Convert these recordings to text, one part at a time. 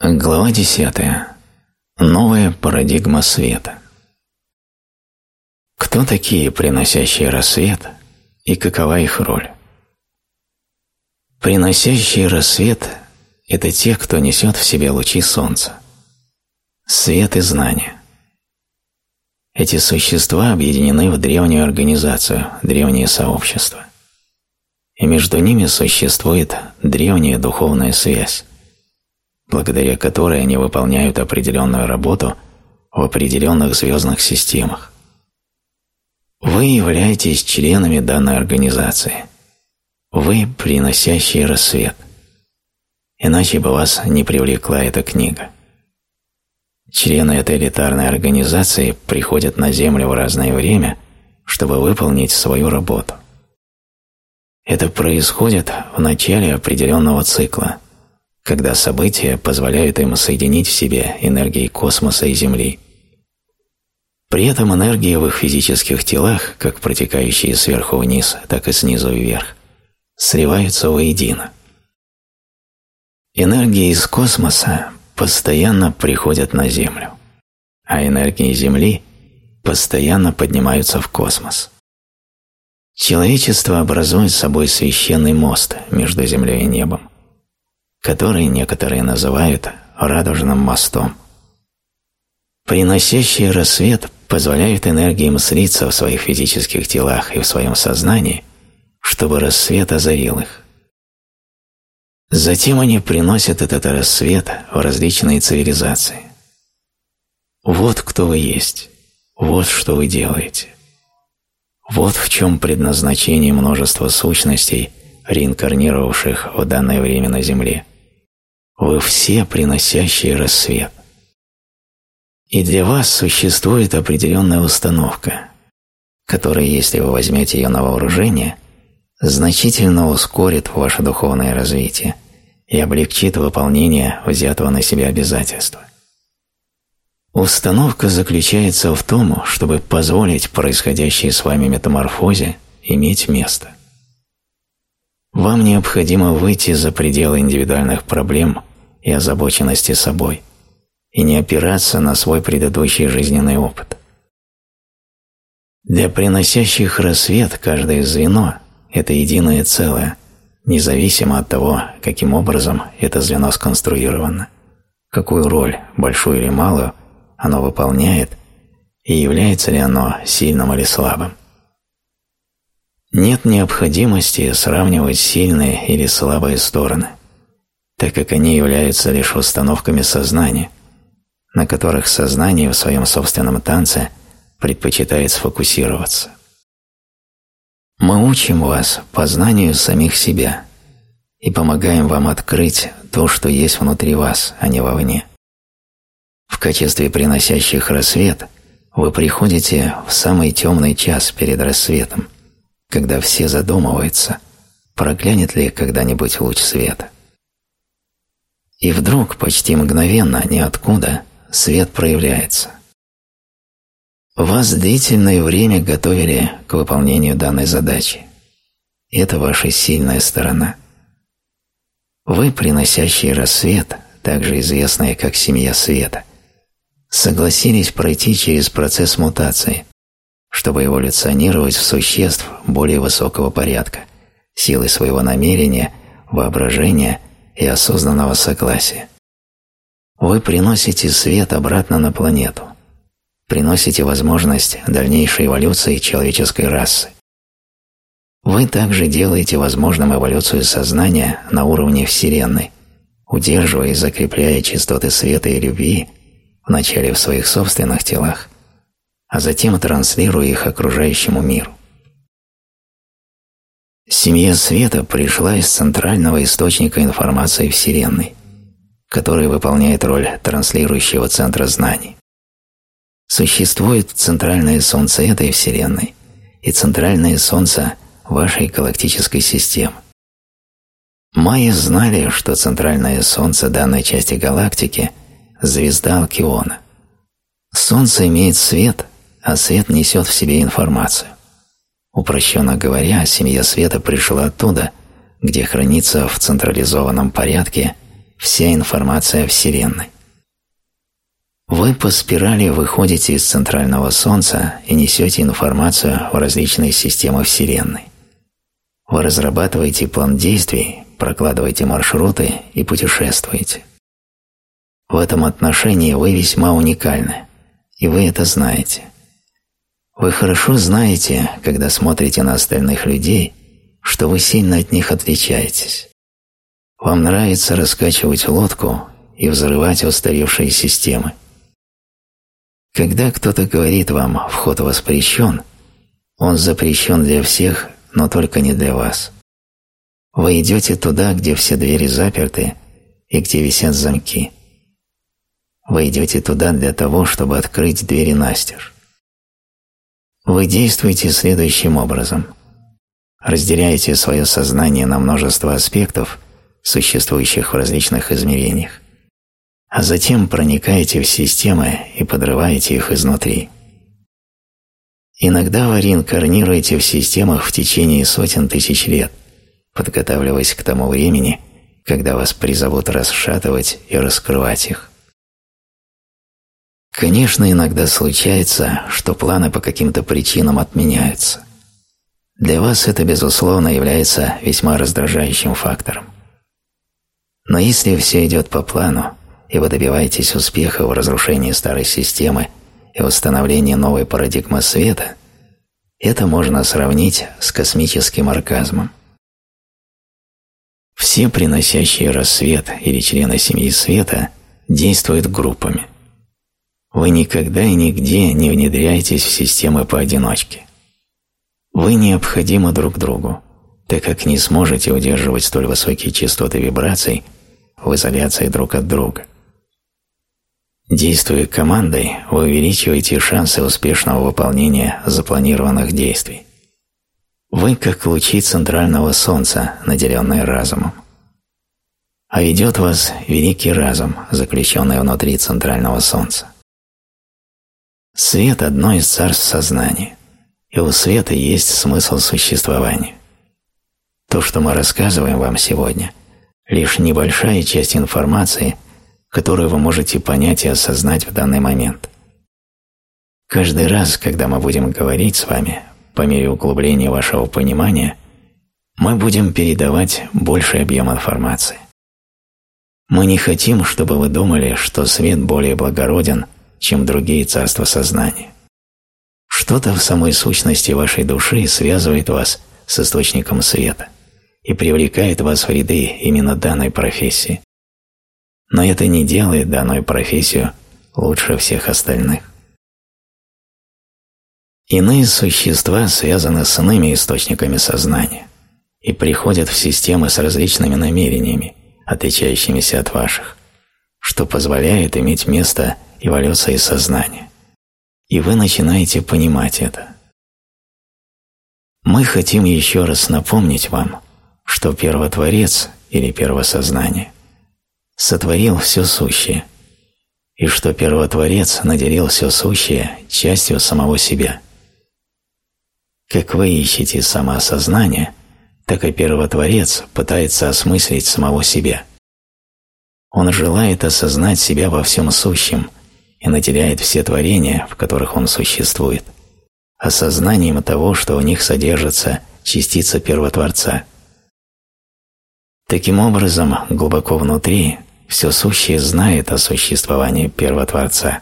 Глава 10. Новая парадигма света. Кто такие приносящие рассвет и какова их роль? Приносящие рассвет – это те, кто несет в себе лучи солнца, свет и знания. Эти существа объединены в древнюю организацию, древнее сообщество. И между ними существует древняя духовная связь благодаря которой они выполняют определенную работу в определенных звездных системах. Вы являетесь членами данной организации. Вы – приносящий рассвет. Иначе бы вас не привлекла эта книга. Члены этой элитарной организации приходят на Землю в разное время, чтобы выполнить свою работу. Это происходит в начале определенного цикла – когда события позволяют им соединить в себе энергии космоса и Земли. При этом энергии в их физических телах, как протекающие сверху вниз, так и снизу вверх, сливаются воедино. Энергии из космоса постоянно приходят на Землю, а энергии Земли постоянно поднимаются в космос. Человечество образует собой священный мост между Землей и небом, который некоторые называют радужным мостом. Приносящий рассвет позволяет энергиям слиться в своих физических телах и в своем сознании, чтобы рассвет озарил их. Затем они приносят этот рассвет в различные цивилизации. Вот кто вы есть, вот что вы делаете. Вот в чем предназначение множества сущностей, реинкарнировавших в данное время на Земле. Вы все приносящие рассвет. И для вас существует определенная установка, которая, если вы возьмете ее на вооружение, значительно ускорит ваше духовное развитие и облегчит выполнение взятого на себя обязательства. Установка заключается в том, чтобы позволить происходящей с вами метаморфозе иметь место. Вам необходимо выйти за пределы индивидуальных проблем и озабоченности собой и не опираться на свой предыдущий жизненный опыт. Для приносящих рассвет каждое звено – это единое целое, независимо от того, каким образом это звено сконструировано, какую роль, большую или малую, оно выполняет и является ли оно сильным или слабым. Нет необходимости сравнивать сильные или слабые стороны, так как они являются лишь установками сознания, на которых сознание в своем собственном танце предпочитает сфокусироваться. Мы учим вас познанию самих себя и помогаем вам открыть то, что есть внутри вас, а не вовне. В качестве приносящих рассвет вы приходите в самый темный час перед рассветом – когда все задумываются, проглянет ли когда-нибудь луч света. И вдруг, почти мгновенно, ниоткуда, свет проявляется. Вас длительное время готовили к выполнению данной задачи. Это ваша сильная сторона. Вы, приносящие рассвет, также известные как семья света, согласились пройти через процесс мутации, чтобы эволюционировать в существ более высокого порядка, силой своего намерения, воображения и осознанного согласия. Вы приносите свет обратно на планету, приносите возможность дальнейшей эволюции человеческой расы. Вы также делаете возможным эволюцию сознания на уровне Вселенной, удерживая и закрепляя частоты света и любви вначале в своих собственных телах, а затем транслируя их окружающему миру. Семья света пришла из центрального источника информации Вселенной, который выполняет роль транслирующего центра знаний. Существует центральное Солнце этой Вселенной и центральное Солнце вашей галактической системы. Майя знали, что центральное Солнце данной части галактики – звезда Алкиона. Солнце имеет свет, а свет несет в себе информацию. Упрощенно говоря, семья света пришла оттуда, где хранится в централизованном порядке вся информация Вселенной. Вы по спирали выходите из центрального Солнца и несете информацию в различные системы Вселенной. Вы разрабатываете план действий, прокладываете маршруты и путешествуете. В этом отношении вы весьма уникальны, и вы это знаете. Вы хорошо знаете, когда смотрите на остальных людей, что вы сильно от них отличаетесь. Вам нравится раскачивать лодку и взрывать устаревшие системы. Когда кто-то говорит вам «вход воспрещен», он запрещен для всех, но только не для вас. Вы идете туда, где все двери заперты и где висят замки. Вы идете туда для того, чтобы открыть двери настежь. Вы действуете следующим образом. Разделяете свое сознание на множество аспектов, существующих в различных измерениях а затем проникаете в системы и подрываете их изнутри. Иногда вы реинкарнируете в системах в течение сотен тысяч лет, подготавливаясь к тому времени, когда вас призовут расшатывать и раскрывать их. Конечно, иногда случается, что планы по каким-то причинам отменяются. Для вас это, безусловно, является весьма раздражающим фактором. Но если все идет по плану, и вы добиваетесь успеха в разрушении старой системы и установлении новой парадигмы света, это можно сравнить с космическим оргазмом. Все приносящие рассвет или члены семьи света действуют группами. Вы никогда и нигде не внедряетесь в системы поодиночке. Вы необходимы друг другу, так как не сможете удерживать столь высокие частоты вибраций в изоляции друг от друга – Действуя командой, вы увеличиваете шансы успешного выполнения запланированных действий. Вы как лучи центрального солнца, наделенные разумом. А ведет вас великий разум, заключенный внутри центрального солнца. Свет – одно из царств сознания, и у света есть смысл существования. То, что мы рассказываем вам сегодня – лишь небольшая часть информации – которую вы можете понять и осознать в данный момент. Каждый раз, когда мы будем говорить с вами, по мере углубления вашего понимания, мы будем передавать больший объем информации. Мы не хотим, чтобы вы думали, что свет более благороден, чем другие царства сознания. Что-то в самой сущности вашей души связывает вас с источником света и привлекает вас в ряды именно данной профессии но это не делает данную профессию лучше всех остальных. Иные существа связаны с иными источниками сознания и приходят в системы с различными намерениями, отличающимися от ваших, что позволяет иметь место эволюции сознания. И вы начинаете понимать это. Мы хотим еще раз напомнить вам, что Первотворец или Первосознание сотворил все сущее, и что Первотворец наделил все сущее частью самого себя. Как вы ищете самоосознание, так и Первотворец пытается осмыслить самого себя. Он желает осознать себя во всем сущем и наделяет все творения, в которых он существует, осознанием того, что в них содержится частица Первотворца. Таким образом, глубоко внутри все сущее знает о существовании Первотворца.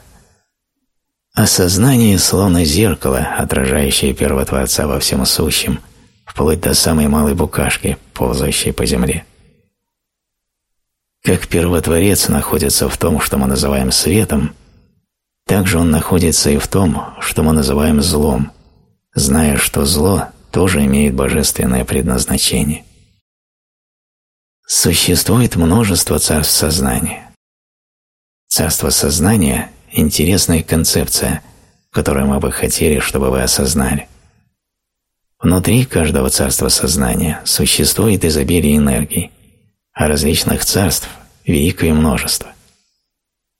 Осознание словно зеркало, отражающее Первотворца во всем сущем, вплоть до самой малой букашки, ползающей по земле. Как Первотворец находится в том, что мы называем светом, так же он находится и в том, что мы называем злом, зная, что зло тоже имеет божественное предназначение. Существует множество царств сознания. Царство сознания – интересная концепция, которую мы бы хотели, чтобы вы осознали. Внутри каждого царства сознания существует изобилие энергии, а различных царств – великое множество.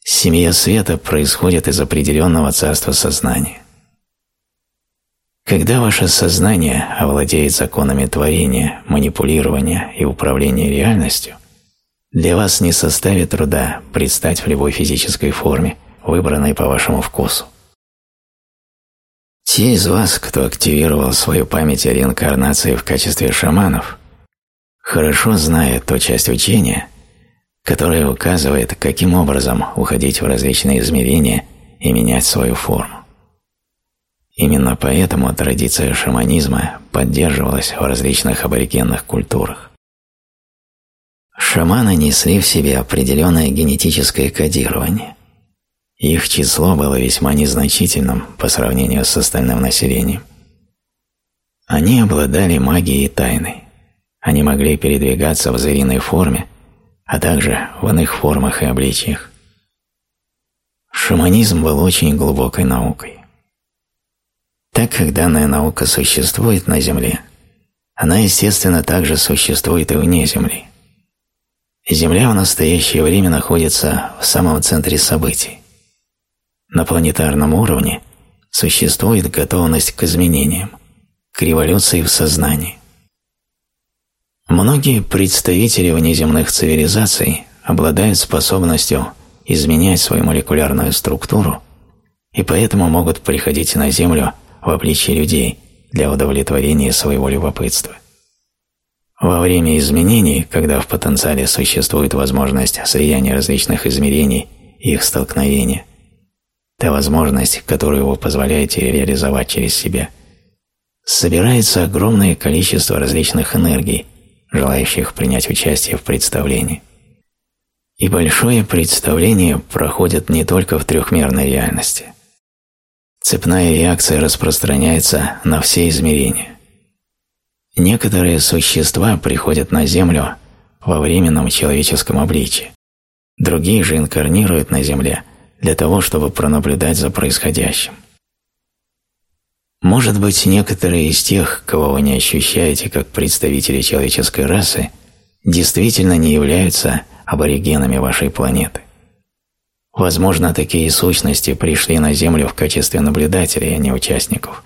Семья света происходит из определенного царства сознания. Когда ваше сознание овладеет законами творения, манипулирования и управления реальностью, Для вас не составит труда предстать в любой физической форме, выбранной по вашему вкусу. Те из вас, кто активировал свою память о реинкарнации в качестве шаманов, хорошо знают ту часть учения, которая указывает, каким образом уходить в различные измерения и менять свою форму. Именно поэтому традиция шаманизма поддерживалась в различных аборигенных культурах. Шаманы несли в себе определенное генетическое кодирование. Их число было весьма незначительным по сравнению с остальным населением. Они обладали магией и тайной. Они могли передвигаться в звериной форме, а также в иных формах и обличиях. Шаманизм был очень глубокой наукой. Так как данная наука существует на Земле, она, естественно, также существует и вне Земли. Земля в настоящее время находится в самом центре событий. На планетарном уровне существует готовность к изменениям, к революции в сознании. Многие представители внеземных цивилизаций обладают способностью изменять свою молекулярную структуру и поэтому могут приходить на Землю в обличье людей для удовлетворения своего любопытства. Во время изменений, когда в потенциале существует возможность слияния различных измерений и их столкновения, та возможность, которую вы позволяете реализовать через себя, собирается огромное количество различных энергий, желающих принять участие в представлении. И большое представление проходит не только в трехмерной реальности. Цепная реакция распространяется на все измерения. Некоторые существа приходят на Землю во временном человеческом обличии, другие же инкарнируют на Земле для того, чтобы пронаблюдать за происходящим. Может быть, некоторые из тех, кого вы не ощущаете как представители человеческой расы, действительно не являются аборигенами вашей планеты. Возможно, такие сущности пришли на Землю в качестве наблюдателей, а не участников,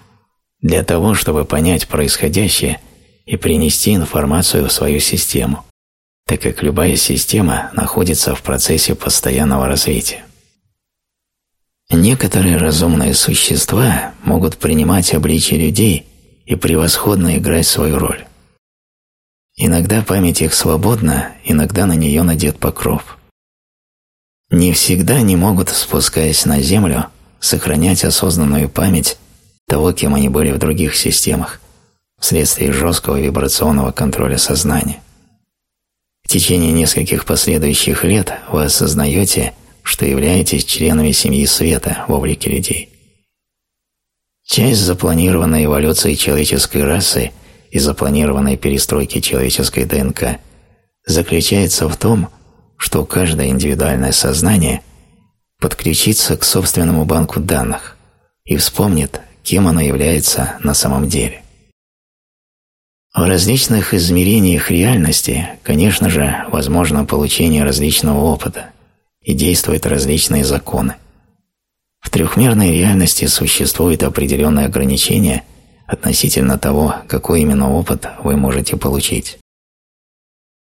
для того, чтобы понять происходящее и принести информацию в свою систему, так как любая система находится в процессе постоянного развития. Некоторые разумные существа могут принимать обличие людей и превосходно играть свою роль. Иногда память их свободна, иногда на нее надет покров – не всегда они могут, спускаясь на Землю, сохранять осознанную память того, кем они были в других системах, вследствие жесткого вибрационного контроля сознания. В течение нескольких последующих лет вы осознаете, что являетесь членами семьи света в облике людей. Часть запланированной эволюции человеческой расы и запланированной перестройки человеческой ДНК заключается в том, что каждое индивидуальное сознание подключится к собственному банку данных и вспомнит, кем оно является на самом деле. В различных измерениях реальности, конечно же, возможно получение различного опыта и действуют различные законы. В трехмерной реальности существует определенные ограничения относительно того, какой именно опыт вы можете получить.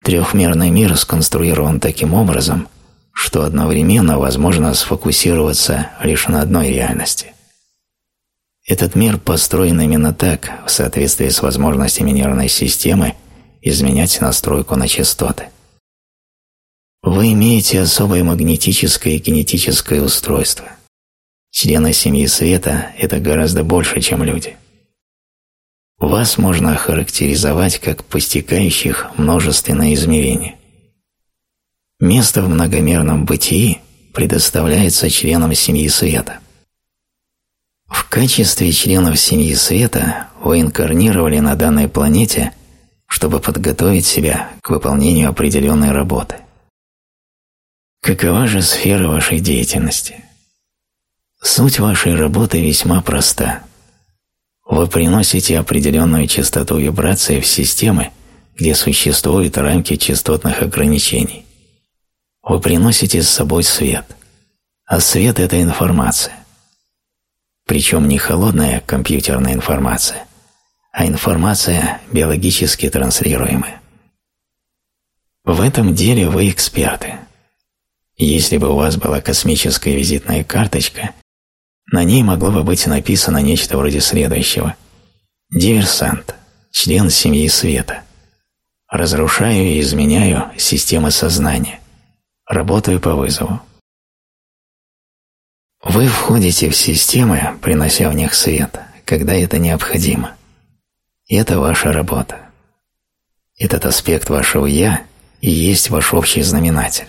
Трехмерный мир сконструирован таким образом, что одновременно возможно сфокусироваться лишь на одной реальности. Этот мир построен именно так, в соответствии с возможностями нервной системы, изменять настройку на частоты. Вы имеете особое магнетическое и кинетическое устройство. Члены семьи света – это гораздо больше, чем люди – вас можно охарактеризовать как постигающих множественное измерение. Место в многомерном бытии предоставляется членам семьи света. В качестве членов семьи света вы инкарнировали на данной планете, чтобы подготовить себя к выполнению определенной работы. Какова же сфера вашей деятельности? Суть вашей работы весьма проста – вы приносите определенную частоту вибрации в системы, где существуют рамки частотных ограничений. Вы приносите с собой свет, а свет – это информация. Причем не холодная компьютерная информация, а информация биологически транслируемая. В этом деле вы эксперты. Если бы у вас была космическая визитная карточка, на ней могло бы быть написано нечто вроде следующего. Диверсант, член семьи света. Разрушаю и изменяю системы сознания. Работаю по вызову. Вы входите в системы, принося в них свет, когда это необходимо. Это ваша работа. Этот аспект вашего «я» и есть ваш общий знаменатель.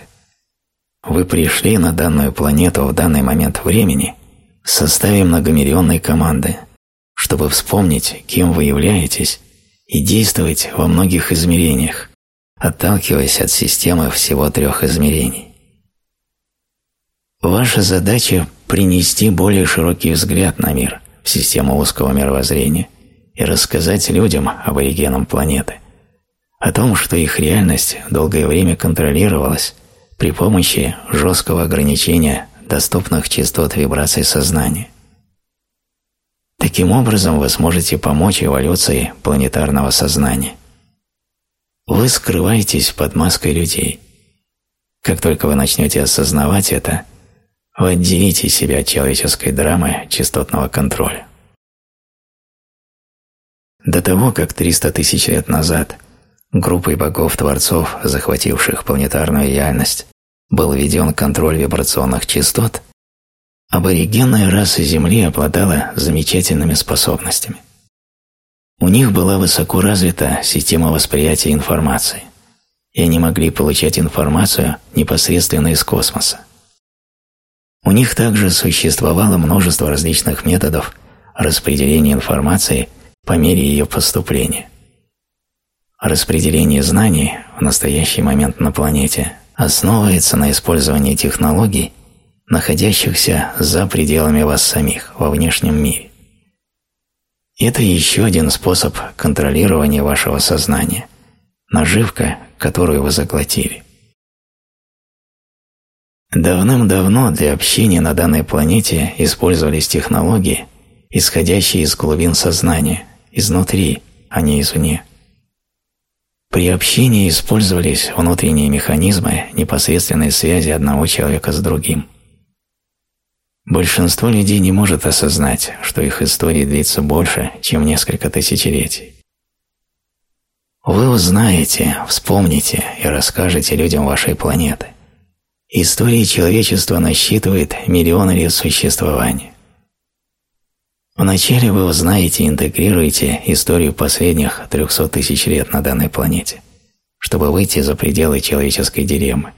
Вы пришли на данную планету в данный момент времени в составе многомиллионной команды, чтобы вспомнить, кем вы являетесь, и действовать во многих измерениях, отталкиваясь от системы всего трех измерений. Ваша задача – принести более широкий взгляд на мир в систему узкого мировоззрения и рассказать людям, аборигенам планеты, о том, что их реальность долгое время контролировалась при помощи жесткого ограничения доступных частот вибраций сознания. Таким образом вы сможете помочь эволюции планетарного сознания. Вы скрываетесь под маской людей. Как только вы начнете осознавать это, вы отделите себя от человеческой драмы частотного контроля. До того, как 300 тысяч лет назад группой богов-творцов, захвативших планетарную реальность, был введен контроль вибрационных частот, аборигенная раса Земли обладала замечательными способностями. У них была высоко развита система восприятия информации, и они могли получать информацию непосредственно из космоса. У них также существовало множество различных методов распределения информации по мере ее поступления. Распределение знаний в настоящий момент на планете основывается на использовании технологий, находящихся за пределами вас самих, во внешнем мире. Это еще один способ контролирования вашего сознания, наживка, которую вы заглотили. Давным-давно для общения на данной планете использовались технологии, исходящие из глубин сознания, изнутри, а не извне. При общении использовались внутренние механизмы непосредственной связи одного человека с другим. Большинство людей не может осознать, что их история длится больше, чем несколько тысячелетий. Вы узнаете, вспомните и расскажете людям вашей планеты. История человечества насчитывает миллионы лет существования. Вначале вы узнаете и интегрируете историю последних 300 тысяч лет на данной планете, чтобы выйти за пределы человеческой дилеммы.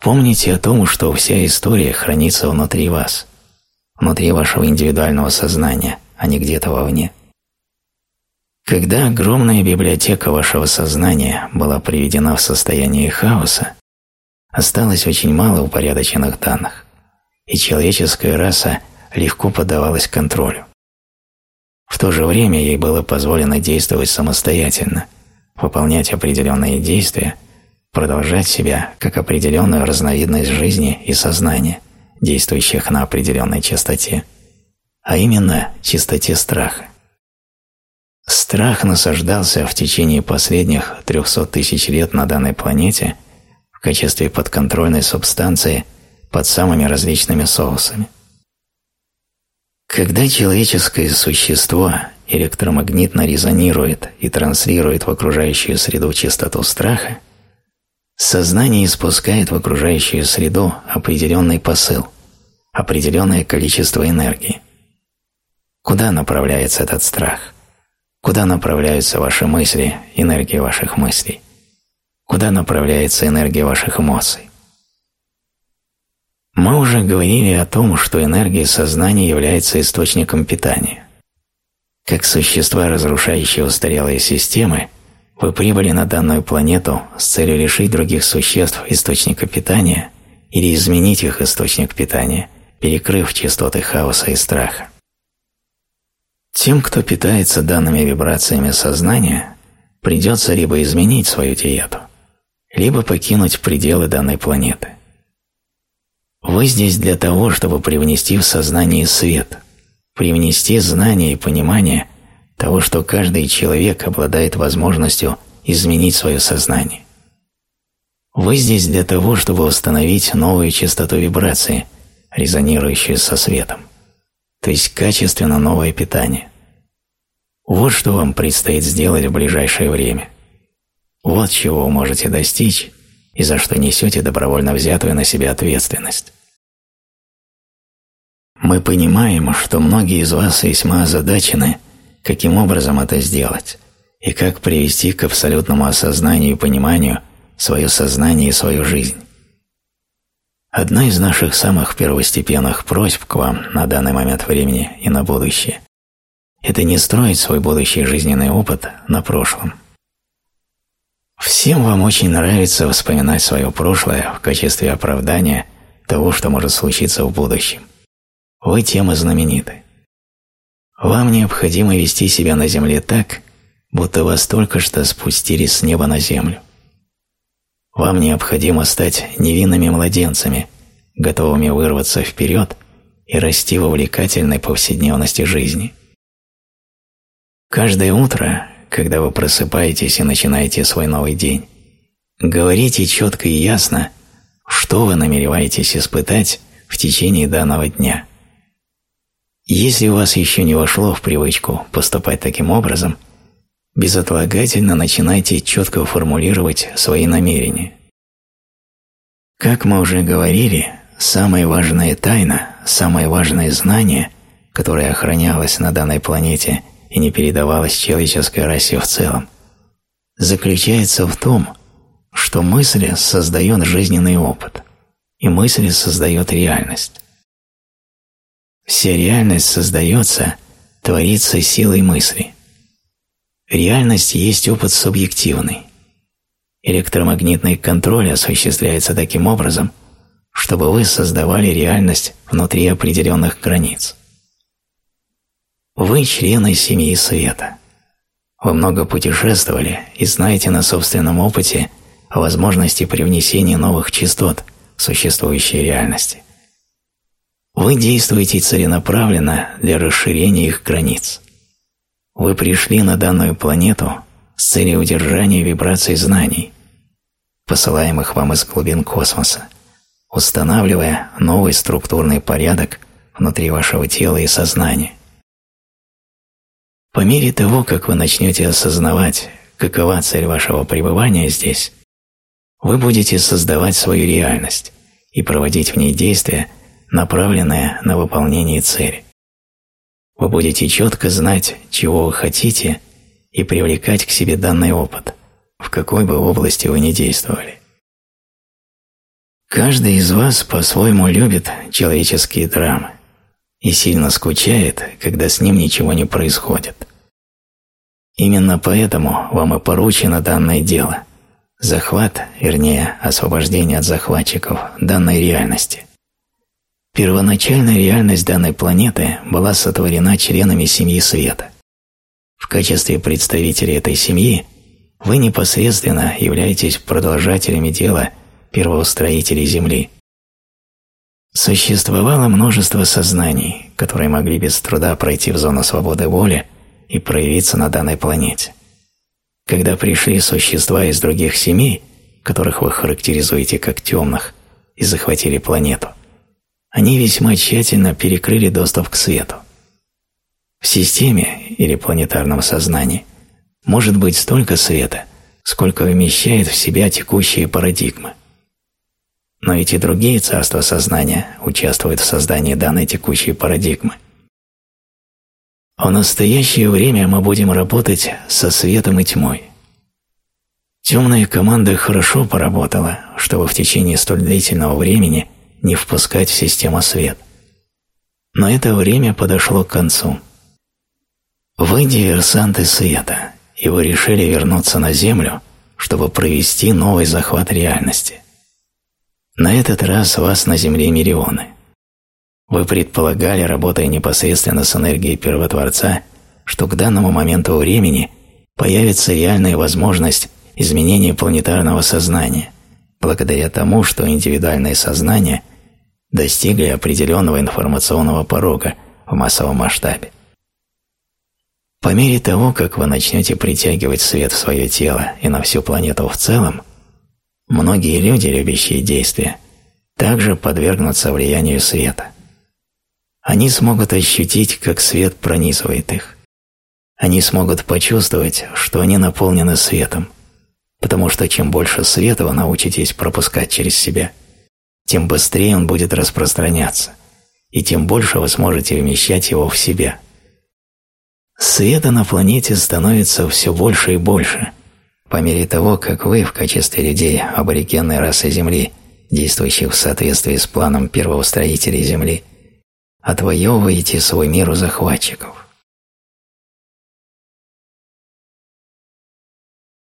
Помните о том, что вся история хранится внутри вас, внутри вашего индивидуального сознания, а не где-то вовне. Когда огромная библиотека вашего сознания была приведена в состояние хаоса, осталось очень мало упорядоченных данных, и человеческая раса легко поддавалась контролю. В то же время ей было позволено действовать самостоятельно, выполнять определенные действия, продолжать себя как определенную разновидность жизни и сознания, действующих на определенной частоте, а именно частоте страха. Страх насаждался в течение последних 300 тысяч лет на данной планете в качестве подконтрольной субстанции под самыми различными соусами. Когда человеческое существо электромагнитно резонирует и транслирует в окружающую среду частоту страха, сознание испускает в окружающую среду определенный посыл, определенное количество энергии. Куда направляется этот страх? Куда направляются ваши мысли, энергия ваших мыслей? Куда направляется энергия ваших эмоций? Мы уже говорили о том, что энергия сознания является источником питания. Как существа, разрушающие устарелые системы, вы прибыли на данную планету с целью лишить других существ источника питания или изменить их источник питания, перекрыв частоты хаоса и страха. Тем, кто питается данными вибрациями сознания, придется либо изменить свою диету, либо покинуть пределы данной планеты. Вы здесь для того, чтобы привнести в сознание свет, привнести знание и понимание того, что каждый человек обладает возможностью изменить свое сознание, Вы здесь для того, чтобы установить новую частоту вибрации, резонирующую со светом, то есть качественно новое питание. Вот что вам предстоит сделать в ближайшее время. Вот чего вы можете достичь и за что несете добровольно взятую на себя ответственность. Мы понимаем, что многие из вас весьма озадачены, каким образом это сделать и как привести к абсолютному осознанию и пониманию свое сознание и свою жизнь. Одна из наших самых первостепенных просьб к вам на данный момент времени и на будущее – это не строить свой будущий жизненный опыт на прошлом. Всем вам очень нравится вспоминать свое прошлое в качестве оправдания того, что может случиться в будущем. Вы тем и знамениты. Вам необходимо вести себя на земле так, будто вас только что спустили с неба на землю. Вам необходимо стать невинными младенцами, готовыми вырваться вперед и расти в увлекательной повседневности жизни. Каждое утро, когда вы просыпаетесь и начинаете свой новый день, говорите четко и ясно, что вы намереваетесь испытать в течение данного дня. Если у вас еще не вошло в привычку поступать таким образом, безотлагательно начинайте четко формулировать свои намерения. Как мы уже говорили, самая важная тайна, самое важное знание, которое охранялось на данной планете и не передавалось человеческой расе в целом, заключается в том, что мысль создает жизненный опыт, и мысль создает реальность. Вся реальность создается, творится силой мысли. Реальность есть опыт субъективный. Электромагнитный контроль осуществляется таким образом, чтобы вы создавали реальность внутри определенных границ. Вы члены семьи света. Вы много путешествовали и знаете на собственном опыте о возможности привнесения новых частот в существующие реальности. Вы действуете целенаправленно для расширения их границ. Вы пришли на данную планету с целью удержания вибраций знаний, посылаемых вам из глубин космоса, устанавливая новый структурный порядок внутри вашего тела и сознания. По мере того, как вы начнете осознавать, какова цель вашего пребывания здесь, вы будете создавать свою реальность и проводить в ней действия, направленное на выполнение цели. Вы будете четко знать, чего вы хотите, и привлекать к себе данный опыт, в какой бы области вы ни действовали. Каждый из вас по-своему любит человеческие драмы и сильно скучает, когда с ним ничего не происходит. Именно поэтому вам и поручено данное дело – захват, вернее, освобождение от захватчиков данной реальности. Первоначальная реальность данной планеты была сотворена членами семьи света. В качестве представителей этой семьи вы непосредственно являетесь продолжателями дела первоустроителей Земли. Существовало множество сознаний, которые могли без труда пройти в зону свободы воли и проявиться на данной планете. Когда пришли существа из других семей, которых вы характеризуете как темных, и захватили планету, они весьма тщательно перекрыли доступ к свету. В системе или планетарном сознании может быть столько света, сколько вмещает в себя текущие парадигмы. Но эти другие царства сознания участвуют в создании данной текущей парадигмы. В настоящее время мы будем работать со светом и тьмой. Темная команда хорошо поработала, чтобы в течение столь длительного времени не впускать в систему свет. Но это время подошло к концу. Вы диверсанты света, и вы решили вернуться на Землю, чтобы провести новый захват реальности. На этот раз вас на Земле миллионы. Вы предполагали, работая непосредственно с энергией Первотворца, что к данному моменту времени появится реальная возможность изменения планетарного сознания, благодаря тому, что индивидуальное сознание достигли определенного информационного порога в массовом масштабе. По мере того, как вы начнете притягивать свет в свое тело и на всю планету в целом, Многие люди, любящие действия, также подвергнутся влиянию света. Они смогут ощутить, как свет пронизывает их. Они смогут почувствовать, что они наполнены светом, потому что чем больше света вы научитесь пропускать через себя, тем быстрее он будет распространяться, и тем больше вы сможете вмещать его в себя. Света на планете становится все больше и больше, по мере того, как вы в качестве людей аборигенной расы Земли, действующих в соответствии с планом первого строителя Земли, отвоевываете свой мир у захватчиков.